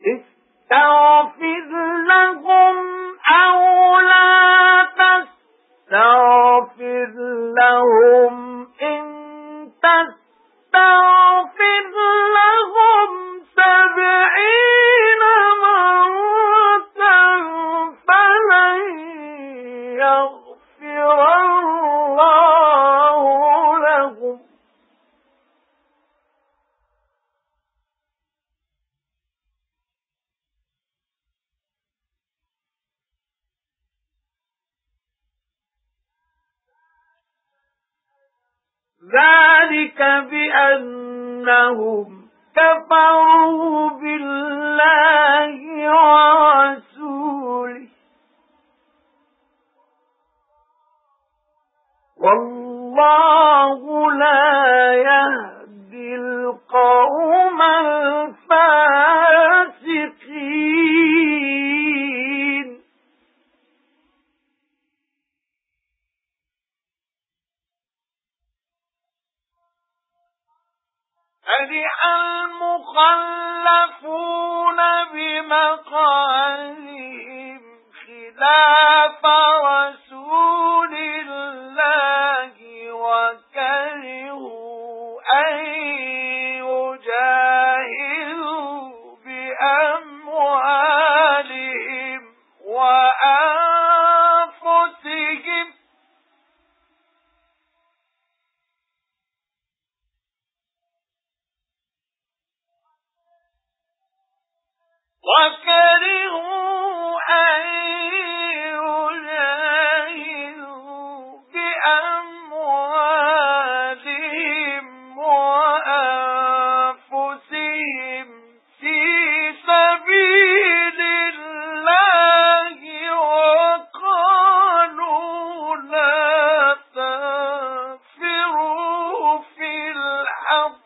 استغفر لهم أو لا تستغفر لهم. إن تستغفر لهم ذَلِكَ بِأَنَّهُمْ كَفَرُوا بِاللَّهِ وَرَسُولِهِ. وَاللَّهُ فرح المخلفون بمقالهم خلاف رسول الله وكرهوا أن يجاهدوا بأموالهم. وكرهوا أن يجاهدوا بأموالهم وأنفسهم في سبيل الله وقالوا لا تنفروا في الحرب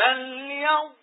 فليض